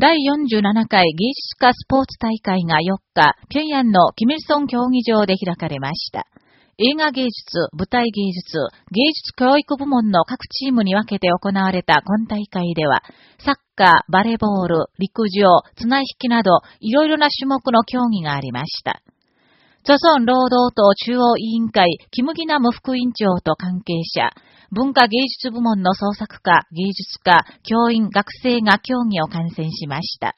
第47回芸術家スポーツ大会が4日、平壌のキミルソン競技場で開かれました。映画芸術、舞台芸術、芸術教育部門の各チームに分けて行われた今大会では、サッカー、バレーボール、陸上、綱引きなど、いろいろな種目の競技がありました。朝鮮労働党中央委員会、キムギナム副委員長と関係者、文化芸術部門の創作家、芸術家、教員、学生が協議を観戦しました。